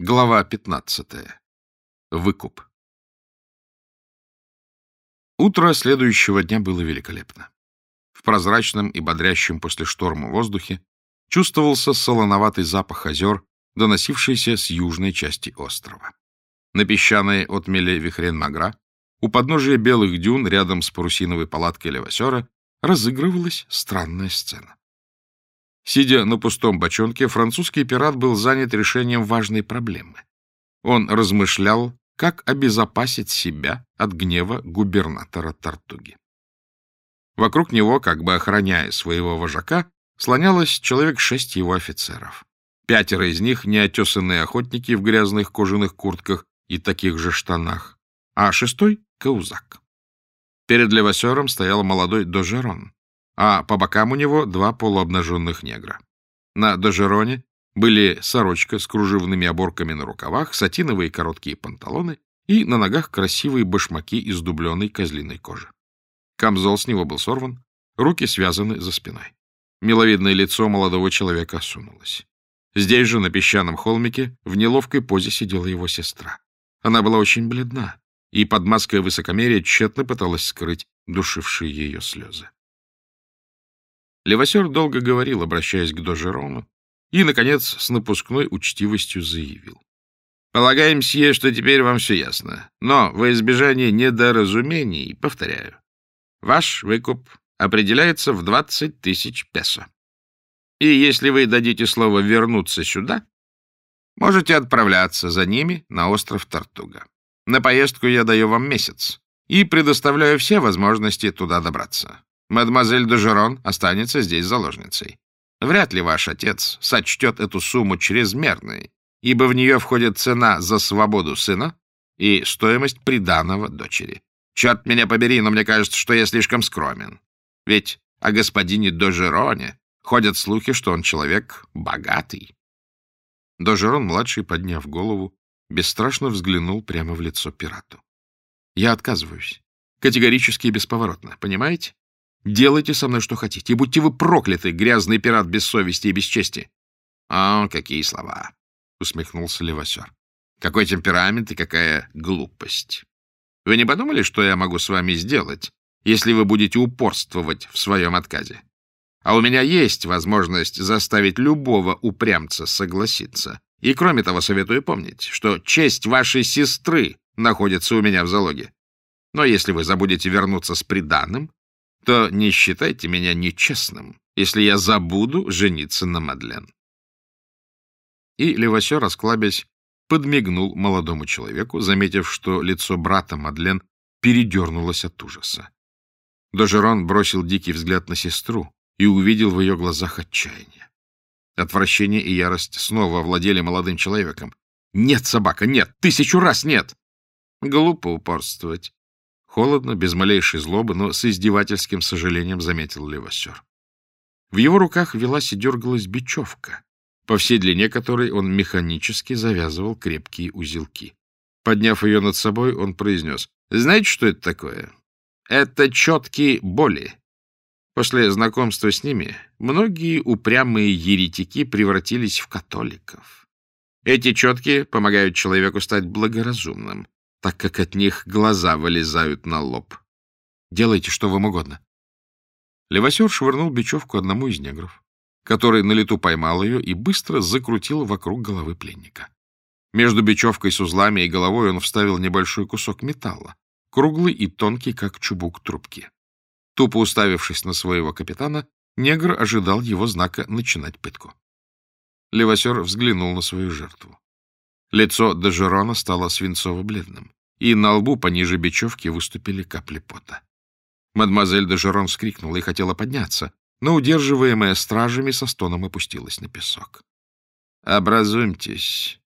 Глава 15. Выкуп. Утро следующего дня было великолепно. В прозрачном и бодрящем после шторма воздухе чувствовался солоноватый запах озер, доносившийся с южной части острова. На песчаной отмеле Вихрен-Магра, у подножия белых дюн, рядом с парусиновой палаткой Левасера, разыгрывалась странная сцена. Сидя на пустом бочонке, французский пират был занят решением важной проблемы. Он размышлял, как обезопасить себя от гнева губернатора Тартуги. Вокруг него, как бы охраняя своего вожака, слонялось человек шесть его офицеров. Пятеро из них — неотесанные охотники в грязных кожаных куртках и таких же штанах, а шестой — каузак. Перед левосером стоял молодой дожерон, а по бокам у него два полуобнаженных негра. На дожероне были сорочка с кружевными оборками на рукавах, сатиновые короткие панталоны и на ногах красивые башмаки из дубленой козлиной кожи. Камзол с него был сорван, руки связаны за спиной. Миловидное лицо молодого человека осунулось. Здесь же, на песчаном холмике, в неловкой позе сидела его сестра. Она была очень бледна, и под маской высокомерия тщетно пыталась скрыть душившие ее слезы. Левосер долго говорил, обращаясь к Дожерону, и, наконец, с напускной учтивостью заявил. «Полагаем, сие, что теперь вам все ясно. Но во избежание недоразумений, повторяю, ваш выкуп определяется в 20 тысяч песо. И если вы дадите слово вернуться сюда, можете отправляться за ними на остров Тартуга. На поездку я даю вам месяц и предоставляю все возможности туда добраться. Мадемуазель Дежерон останется здесь заложницей. Вряд ли ваш отец сочтет эту сумму чрезмерной, ибо в нее входит цена за свободу сына и стоимость приданого дочери. Черт меня побери, но мне кажется, что я слишком скромен. Ведь о господине Дожероне ходят слухи, что он человек богатый. Дожерон-младший, подняв голову, бесстрашно взглянул прямо в лицо пирату. — Я отказываюсь. Категорически и бесповоротно. Понимаете? Делайте со мной что хотите, и будьте вы прокляты, грязный пират без совести и без чести. — О, какие слова! — усмехнулся Левасер. — Какой темперамент и какая глупость! Вы не подумали, что я могу с вами сделать, если вы будете упорствовать в своем отказе? А у меня есть возможность заставить любого упрямца согласиться. И кроме того, советую помнить, что честь вашей сестры находится у меня в залоге. Но если вы забудете вернуться с приданным, то не считайте меня нечестным, если я забуду жениться на Мадлен. И Левасё, расклабясь, подмигнул молодому человеку, заметив, что лицо брата Мадлен передернулось от ужаса. Дожерон бросил дикий взгляд на сестру и увидел в ее глазах отчаяние. Отвращение и ярость снова овладели молодым человеком. «Нет, собака, нет! Тысячу раз нет!» «Глупо упорствовать. Холодно, без малейшей злобы, но с издевательским сожалением заметил Левасер. В его руках велась и дергалась бечевка, по всей длине которой он механически завязывал крепкие узелки. Подняв ее над собой, он произнес, «Знаете, что это такое? Это четкие боли. После знакомства с ними многие упрямые еретики превратились в католиков. Эти четкие помогают человеку стать благоразумным, так как от них глаза вылезают на лоб. Делайте, что вам угодно. Левасер швырнул бечевку одному из негров, который на лету поймал ее и быстро закрутил вокруг головы пленника. Между бечевкой с узлами и головой он вставил небольшой кусок металла, круглый и тонкий, как чубук трубки. Тупо уставившись на своего капитана, негр ожидал его знака начинать пытку. Левасер взглянул на свою жертву. Лицо Дежерона стало свинцово-бледным, и на лбу пониже бечевки выступили капли пота. Мадемуазель Дежерон вскрикнула и хотела подняться, но, удерживаемая стражами, со стоном опустилась на песок. — Образумьтесь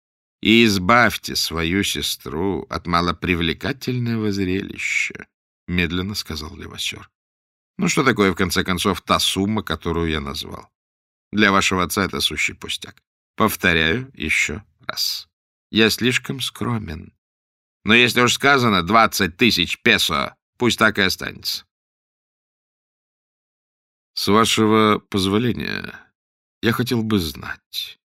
и избавьте свою сестру от малопривлекательного зрелища, — медленно сказал Левасер. — Ну, что такое, в конце концов, та сумма, которую я назвал? Для вашего отца это сущий пустяк. Повторяю еще раз. Я слишком скромен. Но если уж сказано двадцать тысяч песо, пусть так и останется. С вашего позволения, я хотел бы знать,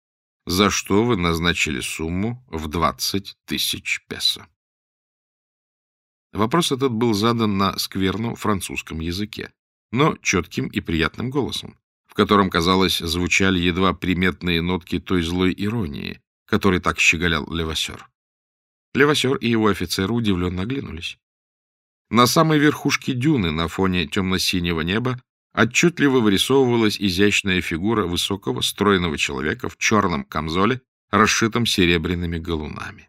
за что вы назначили сумму в 20 тысяч песо. Вопрос этот был задан на скверном французском языке, но четким и приятным голосом, в котором, казалось, звучали едва приметные нотки той злой иронии, которой так щеголял Левасер. Левасер и его офицеры удивленно оглянулись. На самой верхушке дюны на фоне темно-синего неба отчетливо вырисовывалась изящная фигура высокого, стройного человека в черном камзоле, расшитом серебряными галунами.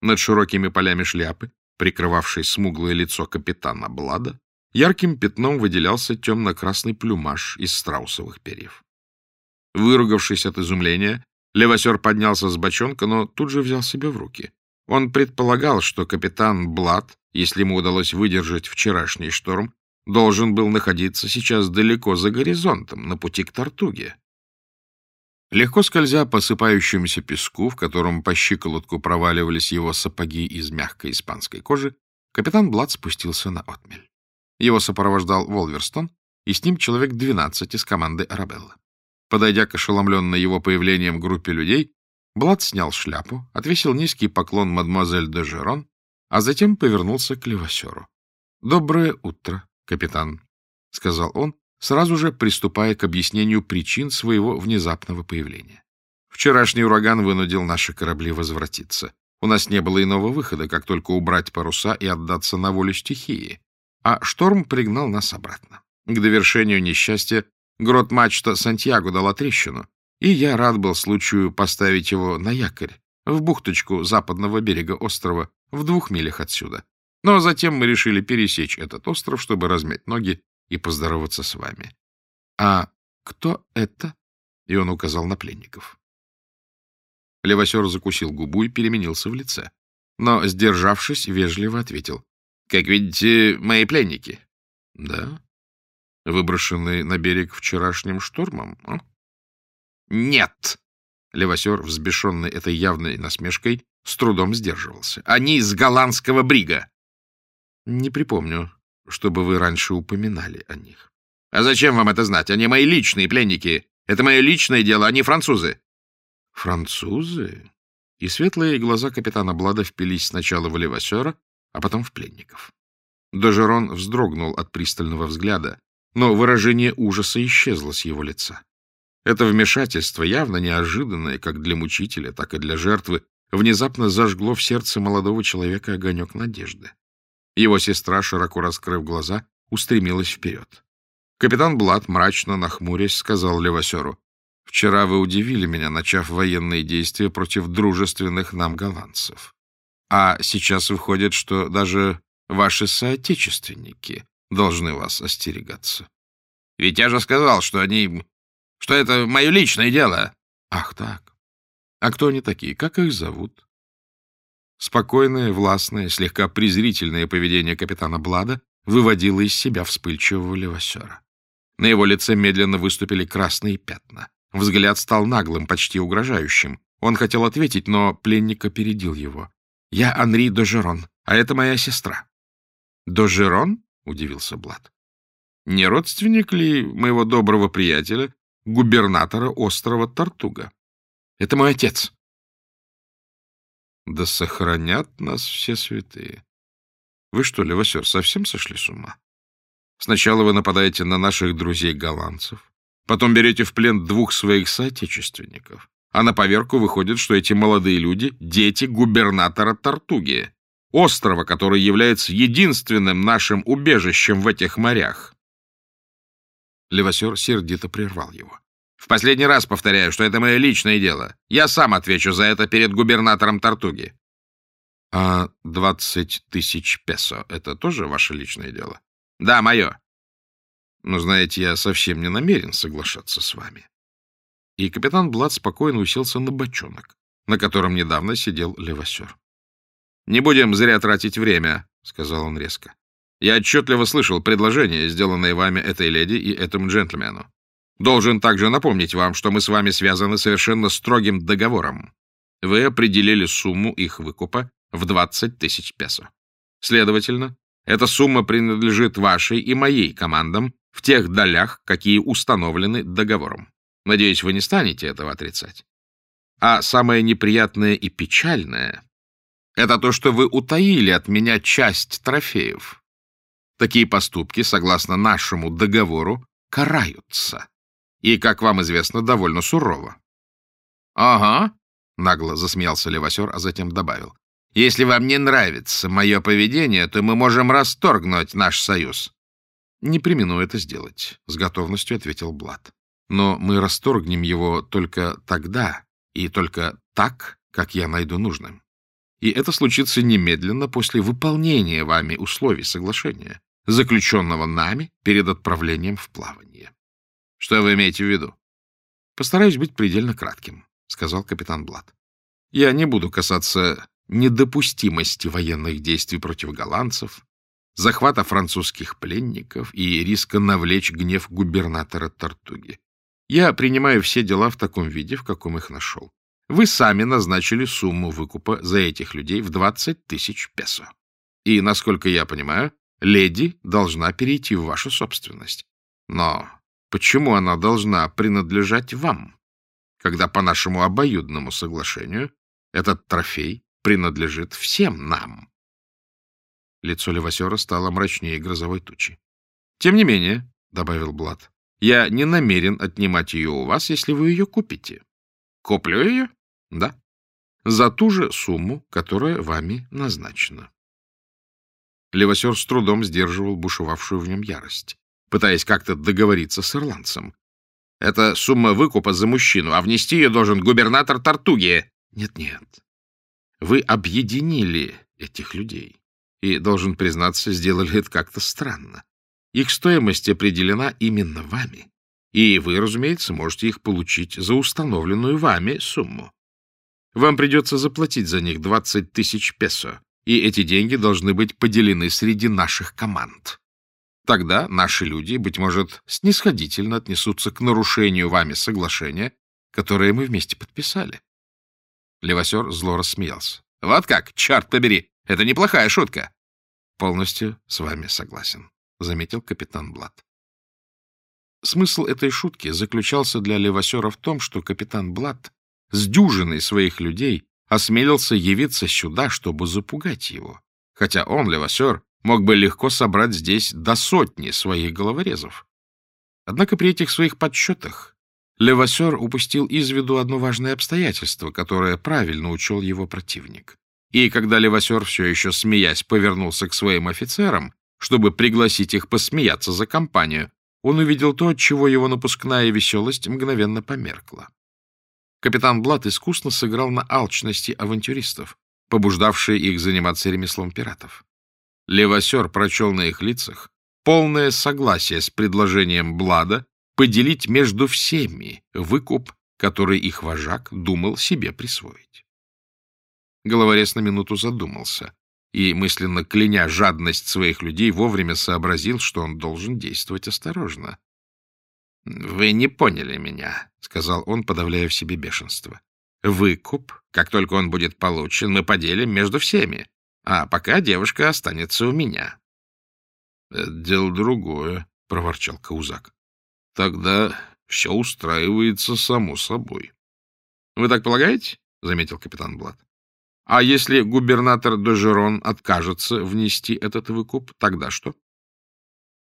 Над широкими полями шляпы, прикрывавшей смуглое лицо капитана Блада, ярким пятном выделялся темно-красный плюмаж из страусовых перьев. Выругавшись от изумления, Левосер поднялся с бочонка, но тут же взял себя в руки. Он предполагал, что капитан Блад, если ему удалось выдержать вчерашний шторм, должен был находиться сейчас далеко за горизонтом, на пути к Тартуге. Легко скользя по сыпающемуся песку, в котором по щиколотку проваливались его сапоги из мягкой испанской кожи, капитан Блад спустился на отмель. Его сопровождал Волверстон, и с ним человек 12 из команды Арабелла. Подойдя к ошеломленной его появлением группе людей, Блад снял шляпу, отвесил низкий поклон мадемуазель де Жерон, а затем повернулся к Левасеру. — Доброе утро, капитан, — сказал он, сразу же приступая к объяснению причин своего внезапного появления. Вчерашний ураган вынудил наши корабли возвратиться. У нас не было иного выхода, как только убрать паруса и отдаться на волю стихии. А шторм пригнал нас обратно. К довершению несчастья грот-мачта Сантьяго дала трещину, и я рад был случаю поставить его на якорь в бухточку западного берега острова в двух милях отсюда. Но затем мы решили пересечь этот остров, чтобы размять ноги и поздороваться с вами. — А кто это? — и он указал на пленников. Левосер закусил губу и переменился в лице, но, сдержавшись, вежливо ответил. — Как видите, мои пленники. — Да? Выброшенные на берег вчерашним штормом? А? — Нет! Левосер, взбешенный этой явной насмешкой, с трудом сдерживался. — Они из голландского брига! — Не припомню, чтобы вы раньше упоминали о них. — А зачем вам это знать? Они мои личные пленники. Это мое личное дело, они французы. — Французы? И светлые глаза капитана Блада впились сначала в Левасера, а потом в пленников. Дожерон вздрогнул от пристального взгляда, но выражение ужаса исчезло с его лица. Это вмешательство, явно неожиданное как для мучителя, так и для жертвы, внезапно зажгло в сердце молодого человека огонек надежды. Его сестра, широко раскрыв глаза, устремилась вперед. Капитан Блад, мрачно нахмурясь, сказал Левасеру, «Вчера вы удивили меня, начав военные действия против дружественных нам голландцев. А сейчас выходит, что даже ваши соотечественники должны вас остерегаться». «Ведь я же сказал, что они... что это мое личное дело». «Ах так. А кто они такие? Как их зовут?» Спокойное, властное, слегка презрительное поведение капитана Блада выводило из себя вспыльчивого левосера. На его лице медленно выступили красные пятна. Взгляд стал наглым, почти угрожающим. Он хотел ответить, но пленник опередил его. — Я Анри Дожерон, а это моя сестра. — Дожерон? — удивился Блад. — Не родственник ли моего доброго приятеля, губернатора острова Тартуга? — Это мой отец. Да сохранят нас все святые. Вы что, Левосер, совсем сошли с ума? Сначала вы нападаете на наших друзей-голландцев, потом берете в плен двух своих соотечественников, а на поверку выходит, что эти молодые люди — дети губернатора Тартуги, острова, который является единственным нашим убежищем в этих морях. Левосер сердито прервал его. В последний раз повторяю, что это мое личное дело. Я сам отвечу за это перед губернатором Тартуги. — А двадцать тысяч песо — это тоже ваше личное дело? — Да, мое. Но, знаете, я совсем не намерен соглашаться с вами. И капитан Блад спокойно уселся на бочонок, на котором недавно сидел Левасер. — Не будем зря тратить время, — сказал он резко. — Я отчетливо слышал предложение, сделанное вами этой леди и этому джентльмену. Должен также напомнить вам, что мы с вами связаны совершенно строгим договором. Вы определили сумму их выкупа в 20 тысяч песо. Следовательно, эта сумма принадлежит вашей и моей командам в тех долях, какие установлены договором. Надеюсь, вы не станете этого отрицать. А самое неприятное и печальное — это то, что вы утаили от меня часть трофеев. Такие поступки, согласно нашему договору, караются. И, как вам известно, довольно сурово. — Ага, — нагло засмеялся Левасер, а затем добавил. — Если вам не нравится мое поведение, то мы можем расторгнуть наш союз. — Не примену это сделать, — с готовностью ответил Блад. — Но мы расторгнем его только тогда и только так, как я найду нужным. И это случится немедленно после выполнения вами условий соглашения заключенного нами перед отправлением в плавание. — Что вы имеете в виду? — Постараюсь быть предельно кратким, — сказал капитан Блад. — Я не буду касаться недопустимости военных действий против голландцев, захвата французских пленников и риска навлечь гнев губернатора Тартуги. Я принимаю все дела в таком виде, в каком их нашел. Вы сами назначили сумму выкупа за этих людей в 20 тысяч песо. И, насколько я понимаю, леди должна перейти в вашу собственность. Но почему она должна принадлежать вам, когда по нашему обоюдному соглашению этот трофей принадлежит всем нам? Лицо Левасера стало мрачнее грозовой тучи. — Тем не менее, — добавил Блад, — я не намерен отнимать ее у вас, если вы ее купите. — Куплю ее? — Да. За ту же сумму, которая вами назначена. Левосер с трудом сдерживал бушевавшую в нем ярость, пытаясь как-то договориться с ирландцем. — Это сумма выкупа за мужчину, а внести ее должен губернатор Тартуги. Нет, — Нет-нет. Вы объединили этих людей. И, должен признаться, сделали это как-то странно. Их стоимость определена именно вами. И вы, разумеется, можете их получить за установленную вами сумму. Вам придется заплатить за них 20 тысяч песо, и эти деньги должны быть поделены среди наших команд. Тогда наши люди, быть может, снисходительно отнесутся к нарушению вами соглашения, которое мы вместе подписали. Левосер зло рассмеялся. — Вот как, черт побери, это неплохая шутка. — Полностью с вами согласен, — заметил капитан Блад. Смысл этой шутки заключался для Левосера в том, что капитан Блад с дюжиной своих людей осмелился явиться сюда, чтобы запугать его, хотя он, Левасер, мог бы легко собрать здесь до сотни своих головорезов. Однако при этих своих подсчетах Левасер упустил из виду одно важное обстоятельство, которое правильно учел его противник. И когда Левасер, все еще смеясь, повернулся к своим офицерам, чтобы пригласить их посмеяться за компанию, он увидел то, от чего его напускная веселость мгновенно померкла. Капитан Блат искусно сыграл на алчности авантюристов, побуждавшие их заниматься ремеслом пиратов. Левосер прочел на их лицах полное согласие с предложением Блада поделить между всеми выкуп, который их вожак думал себе присвоить. Головорез на минуту задумался и, мысленно кляня жадность своих людей, вовремя сообразил, что он должен действовать осторожно. — Вы не поняли меня, — сказал он, подавляя в себе бешенство. — Выкуп, как только он будет получен, мы поделим между всеми, а пока девушка останется у меня. — Это дело другое, — проворчал Каузак. — Тогда все устраивается само собой. — Вы так полагаете? — заметил капитан Блад. — А если губернатор Дожерон откажется внести этот выкуп, тогда что?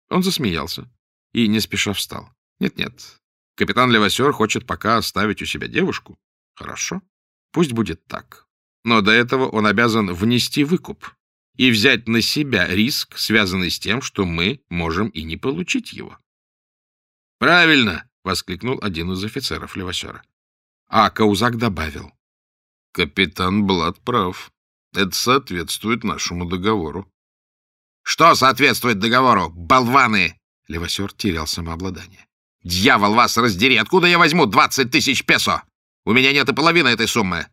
Он засмеялся и не спеша встал. Нет-нет, капитан Левасер хочет пока оставить у себя девушку. Хорошо, пусть будет так. Но до этого он обязан внести выкуп и взять на себя риск, связанный с тем, что мы можем и не получить его. «Правильно!» — воскликнул один из офицеров Левасера. А Каузак добавил. «Капитан Блад прав. Это соответствует нашему договору». «Что соответствует договору, болваны?» Левасер терял самообладание. Дьявол вас раздери! Откуда я возьму двадцать тысяч песо? У меня нет и половины этой суммы.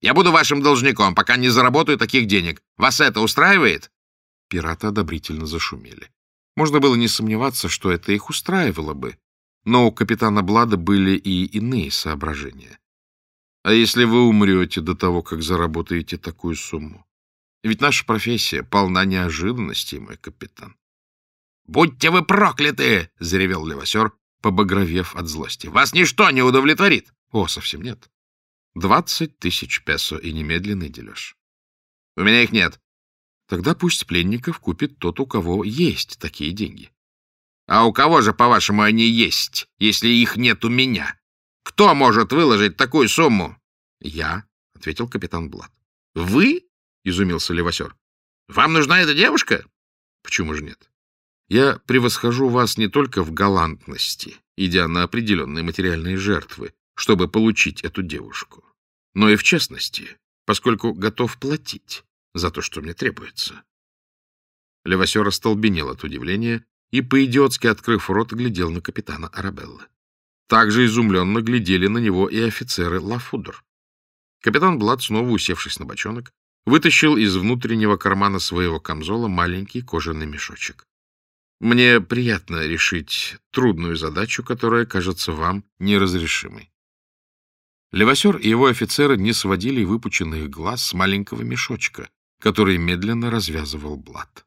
Я буду вашим должником, пока не заработаю таких денег. Вас это устраивает?» Пираты одобрительно зашумели. Можно было не сомневаться, что это их устраивало бы. Но у капитана Блада были и иные соображения. А если вы умрете до того, как заработаете такую сумму? Ведь наша профессия полна неожиданностей, мой капитан. — Будьте вы прокляты! — заревел Левасер, побагровев от злости. — Вас ничто не удовлетворит. — О, совсем нет. Двадцать тысяч песо и немедленный дележ. — У меня их нет. Тогда пусть пленников купит тот, у кого есть такие деньги. — А у кого же, по-вашему, они есть, если их нет у меня? Кто может выложить такую сумму? — Я, — ответил капитан Блад. — Вы? — изумился Левасер. — Вам нужна эта девушка? — Почему же нет? Я превосхожу вас не только в галантности, идя на определенные материальные жертвы, чтобы получить эту девушку, но и в честности, поскольку готов платить за то, что мне требуется. Левасер остолбенел от удивления и, по-идиотски открыв рот, глядел на капитана Арабеллы. Также изумленно глядели на него и офицеры Лафудр. Капитан Блад, снова усевшись на бочонок, вытащил из внутреннего кармана своего камзола маленький кожаный мешочек. «Мне приятно решить трудную задачу, которая кажется вам неразрешимой. Левасер и его офицеры не сводили выпученных глаз с маленького мешочка, который медленно развязывал блат.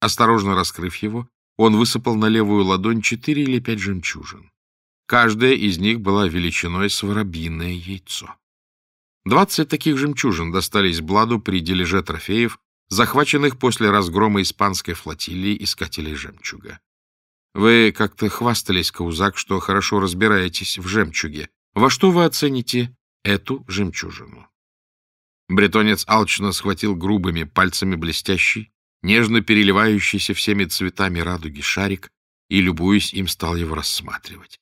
Осторожно раскрыв его, он высыпал на левую ладонь четыре или пять жемчужин. Каждая из них была величиной с воробьиное яйцо. Двадцать таких жемчужин достались Бладу при дележе трофеев, захваченных после разгрома испанской флотилии искателей жемчуга. Вы как-то хвастались, Каузак, что хорошо разбираетесь в жемчуге. Во что вы оцените эту жемчужину? Бретонец алчно схватил грубыми пальцами блестящий, нежно переливающийся всеми цветами радуги шарик и, любуясь им, стал его рассматривать.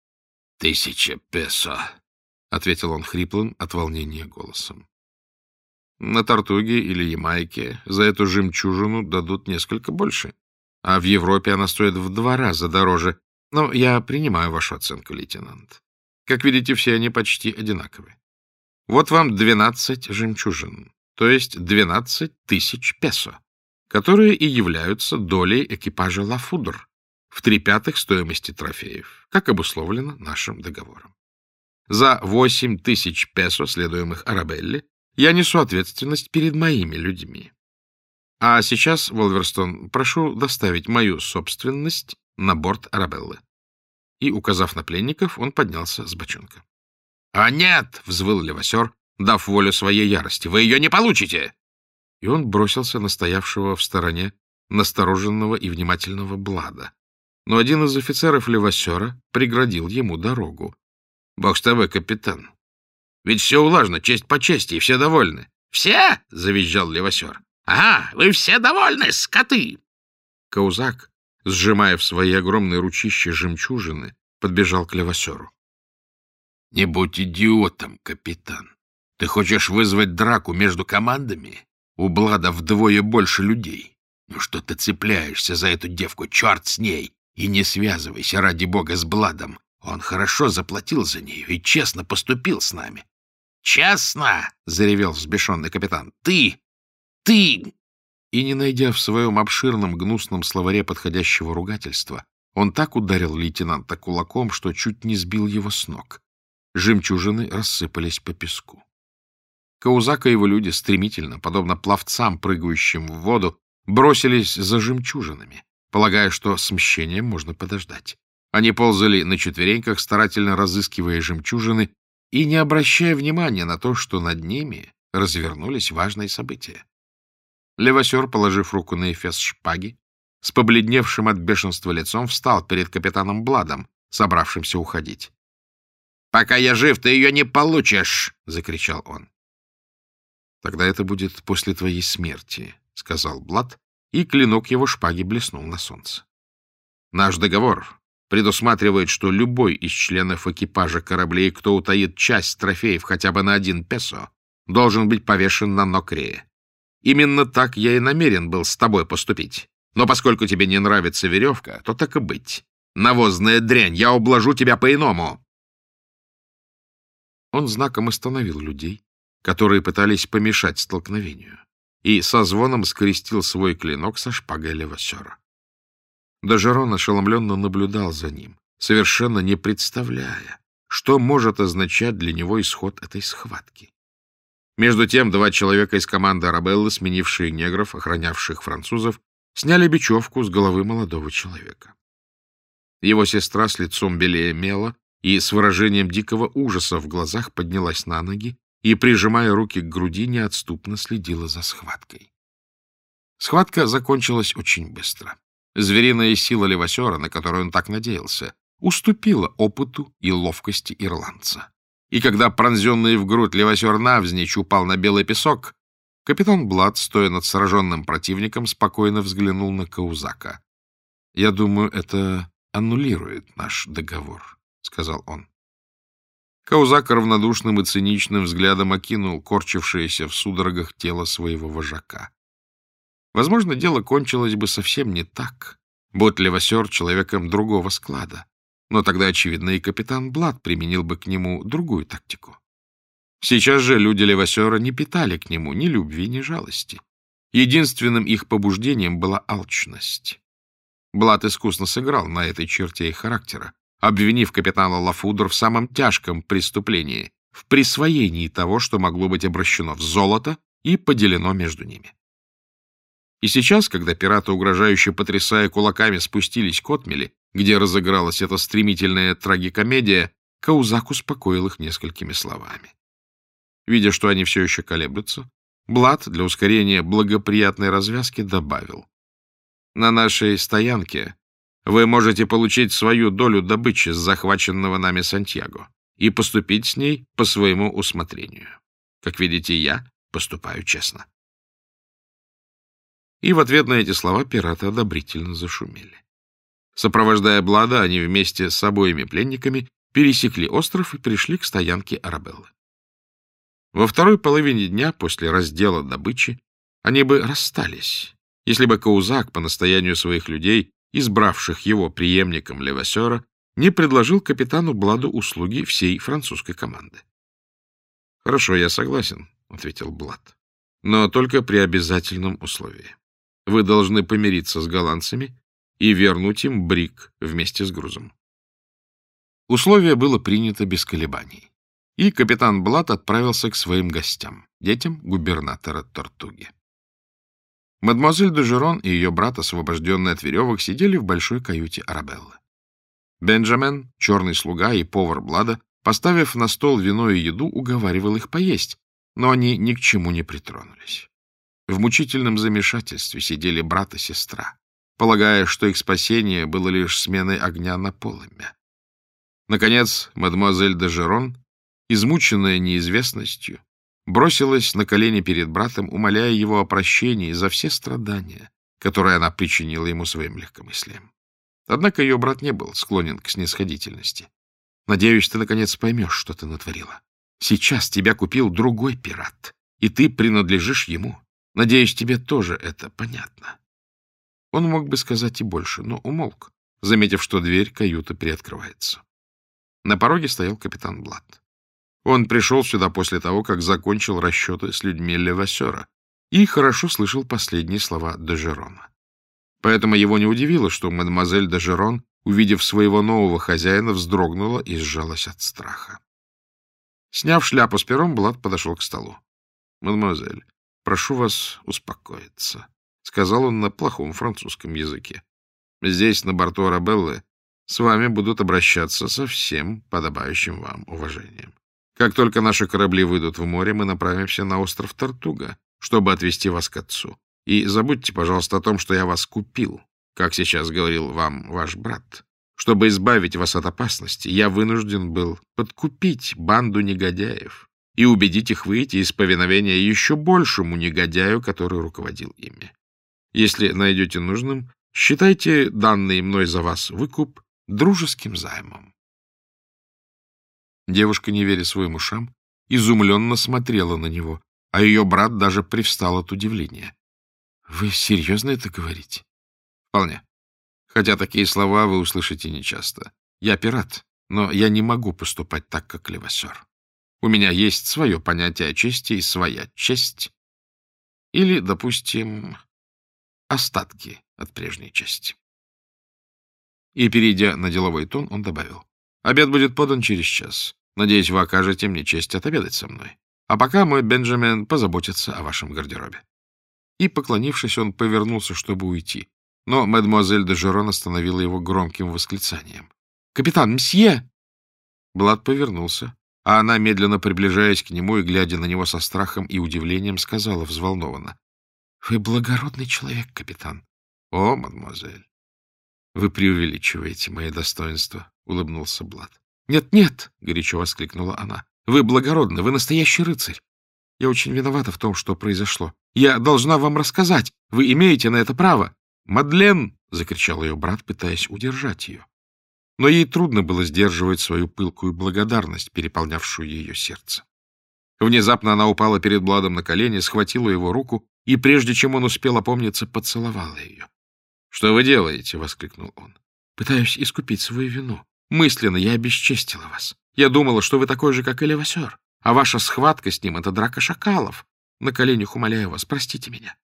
— Тысяча песо, — ответил он хриплым от волнения голосом. — На Тартуге или Ямайке за эту жемчужину дадут несколько больше, а в Европе она стоит в два раза дороже. Но я принимаю вашу оценку, лейтенант. Как видите, все они почти одинаковы. Вот вам 12 жемчужин, то есть 12 тысяч песо, которые и являются долей экипажа Лафудр в три пятых стоимости трофеев, как обусловлено нашим договором. За 8 тысяч песо, следуемых Арабелле, я несу ответственность перед моими людьми. А сейчас, Волверстон, прошу доставить мою собственность на борт Арабеллы и, указав на пленников, он поднялся с бочонка. — А нет! — взвыл Левасер, дав волю своей ярости. — Вы ее не получите! И он бросился на стоявшего в стороне настороженного и внимательного Блада. Но один из офицеров Левасера преградил ему дорогу. — Бог с тобой, капитан. Ведь все улажно, честь по чести, и все довольны. — Все? — завизжал Левасер. — Ага, вы все довольны, скоты! Каузак, сжимая в свои огромные ручища жемчужины, подбежал к Левасеру. — Не будь идиотом, капитан. Ты хочешь вызвать драку между командами? У Блада вдвое больше людей. Ну что ты цепляешься за эту девку? Черт с ней! И не связывайся, ради бога, с Бладом. Он хорошо заплатил за нее и честно поступил с нами. — Честно! — заревел взбешенный капитан. — Ты! Ты! и, не найдя в своем обширном гнусном словаре подходящего ругательства, он так ударил лейтенанта кулаком, что чуть не сбил его с ног. Жемчужины рассыпались по песку. Каузака и его люди стремительно, подобно пловцам, прыгающим в воду, бросились за жемчужинами, полагая, что с можно подождать. Они ползали на четвереньках, старательно разыскивая жемчужины и не обращая внимания на то, что над ними развернулись важные события. Левасер, положив руку на эфес шпаги, с побледневшим от бешенства лицом встал перед капитаном Бладом, собравшимся уходить. — Пока я жив, ты ее не получишь! — закричал он. — Тогда это будет после твоей смерти, — сказал Блад, и клинок его шпаги блеснул на солнце. — Наш договор предусматривает, что любой из членов экипажа кораблей, кто утаит часть трофеев хотя бы на один песо, должен быть повешен на Нокрее. Именно так я и намерен был с тобой поступить. Но поскольку тебе не нравится веревка, то так и быть. Навозная дрянь, я ублажу тебя по-иному. Он знаком остановил людей, которые пытались помешать столкновению, и со звоном скрестил свой клинок со шпагой Левасера. Дожерон ошеломленно наблюдал за ним, совершенно не представляя, что может означать для него исход этой схватки. Между тем, два человека из команды Арабеллы, сменившие негров, охранявших французов, сняли бечевку с головы молодого человека. Его сестра с лицом белее мела и с выражением дикого ужаса в глазах поднялась на ноги и, прижимая руки к груди, неотступно следила за схваткой. Схватка закончилась очень быстро. Звериная сила Левасера, на которую он так надеялся, уступила опыту и ловкости ирландца. И когда пронзенный в грудь Левасер навзничь упал на белый песок, капитан Блад, стоя над сраженным противником, спокойно взглянул на Каузака. — Я думаю, это аннулирует наш договор, — сказал он. Каузак равнодушным и циничным взглядом окинул корчившееся в судорогах тело своего вожака. Возможно, дело кончилось бы совсем не так, будь Левасер человеком другого склада. Но тогда, очевидно, и капитан Блад применил бы к нему другую тактику. Сейчас же люди Левасера не питали к нему ни любви, ни жалости. Единственным их побуждением была алчность. Блад искусно сыграл на этой черте их характера, обвинив капитана Лафудр в самом тяжком преступлении, в присвоении того, что могло быть обращено в золото и поделено между ними. И сейчас, когда пираты, угрожающе потрясая кулаками, спустились к отмели, где разыгралась эта стремительная трагикомедия, Каузак успокоил их несколькими словами. Видя, что они все еще колеблются, Блад для ускорения благоприятной развязки добавил. «На нашей стоянке вы можете получить свою долю добычи с захваченного нами Сантьяго и поступить с ней по своему усмотрению. Как видите, я поступаю честно». И в ответ на эти слова пираты одобрительно зашумели. Сопровождая Блада, они вместе с обоими пленниками пересекли остров и пришли к стоянке Арабеллы. Во второй половине дня после раздела добычи они бы расстались, если бы Каузак по настоянию своих людей, избравших его преемником Левасера, не предложил капитану Бладу услуги всей французской команды. — Хорошо, я согласен, — ответил Блад, — но только при обязательном условии. Вы должны помириться с голландцами и вернуть им брик вместе с грузом. Условие было принято без колебаний, и капитан Блат отправился к своим гостям, детям губернатора Тортуги. Мадемуазель Дежерон и ее брат, освобожденные от веревок, сидели в большой каюте Арабеллы. Бенджамен, черный слуга и повар Блада, поставив на стол вино и еду, уговаривал их поесть, но они ни к чему не притронулись. В мучительном замешательстве сидели брат и сестра, полагая, что их спасение было лишь сменой огня на полымя. Наконец, мадемуазель де Жерон, измученная неизвестностью, бросилась на колени перед братом, умоляя его о прощении за все страдания, которые она причинила ему своим легкомыслием. Однако ее брат не был склонен к снисходительности. «Надеюсь, ты, наконец, поймешь, что ты натворила. Сейчас тебя купил другой пират, и ты принадлежишь ему. Надеюсь, тебе тоже это понятно. Он мог бы сказать и больше, но умолк, заметив, что дверь каюты приоткрывается. На пороге стоял капитан Блад. Он пришел сюда после того, как закончил расчеты с людьми Левасера и хорошо слышал последние слова Дежерона. Поэтому его не удивило, что мадемуазель Дежерон, увидев своего нового хозяина, вздрогнула и сжалась от страха. Сняв шляпу с пером, Блад подошел к столу. — Мадемуазель, прошу вас успокоиться, — сказал он на плохом французском языке. — Здесь, на борту Арабеллы, с вами будут обращаться со всем подобающим вам уважением. Как только наши корабли выйдут в море, мы направимся на остров Тартуга, чтобы отвезти вас к отцу. И забудьте, пожалуйста, о том, что я вас купил, как сейчас говорил вам ваш брат. Чтобы избавить вас от опасности, я вынужден был подкупить банду негодяев, и убедить их выйти из повиновения еще большему негодяю, который руководил ими. Если найдете нужным, считайте данный мной за вас выкуп дружеским займом. Девушка, не веря своим ушам, изумленно смотрела на него, а ее брат даже привстал от удивления. — Вы серьезно это говорите? — Вполне. Хотя такие слова вы услышите нечасто. Я пират, но я не могу поступать так, как Левасер. У меня есть свое понятие о чести и своя честь. Или, допустим, остатки от прежней чести. И, перейдя на деловой тон, он добавил. Обед будет подан через час. Надеюсь, вы окажете мне честь отобедать со мной. А пока мой Бенджамин позаботится о вашем гардеробе. И, поклонившись, он повернулся, чтобы уйти. Но мадемуазель де Жерон остановила его громким восклицанием. — Капитан, мсье! Блад повернулся, а она, медленно приближаясь к нему и глядя на него со страхом и удивлением, сказала взволнованно. — Вы благородный человек, капитан. — О, мадемуазель! — Вы преувеличиваете мои достоинства, — улыбнулся Блад. «Нет, нет!» — горячо воскликнула она. «Вы благородны, вы настоящий рыцарь. Я очень виновата в том, что произошло. Я должна вам рассказать. Вы имеете на это право. Мадлен!» — закричал ее брат, пытаясь удержать ее. Но ей трудно было сдерживать свою пылкую благодарность, переполнявшую ее сердце. Внезапно она упала перед Бладом на колени, схватила его руку и, прежде чем он успел опомниться, поцеловала ее. — Что вы делаете? — воскликнул он. — Пытаюсь искупить свою вину. Мысленно я обесчестила вас. Я думала, что вы такой же, как Элевасер, а ваша схватка с ним — это драка шакалов. На коленях умоляю вас, простите меня.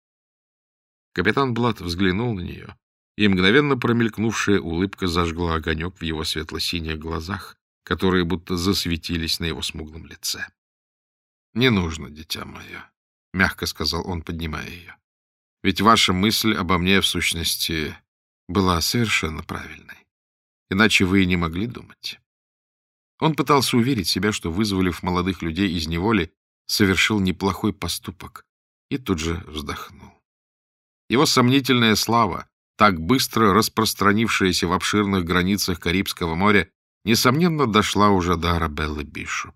Капитан Блат взглянул на нее, и мгновенно промелькнувшая улыбка зажгла огонек в его светло-синих глазах, которые будто засветились на его смуглом лице. — Не нужно, дитя мое, — мягко сказал он, поднимая ее. — Ведь ваша мысль обо мне, в сущности, была совершенно правильной. Иначе вы и не могли думать. Он пытался уверить себя, что, вызволив молодых людей из неволи, совершил неплохой поступок, и тут же вздохнул. Его сомнительная слава, так быстро распространившаяся в обширных границах Карибского моря, несомненно, дошла уже до Арабеллы Бишоп.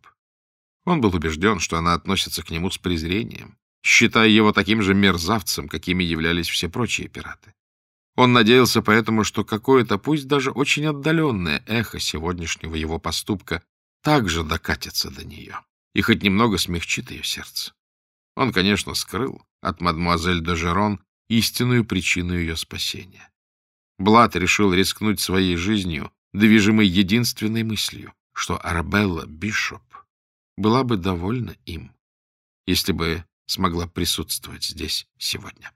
Он был убежден, что она относится к нему с презрением, считая его таким же мерзавцем, какими являлись все прочие пираты. Он надеялся поэтому, что какое-то, пусть даже очень отдаленное эхо сегодняшнего его поступка также докатится до нее и хоть немного смягчит ее сердце. Он, конечно, скрыл от мадемуазель де Жерон истинную причину ее спасения. Блад решил рискнуть своей жизнью, движимой единственной мыслью, что Арабелла Бишоп была бы довольна им, если бы смогла присутствовать здесь сегодня.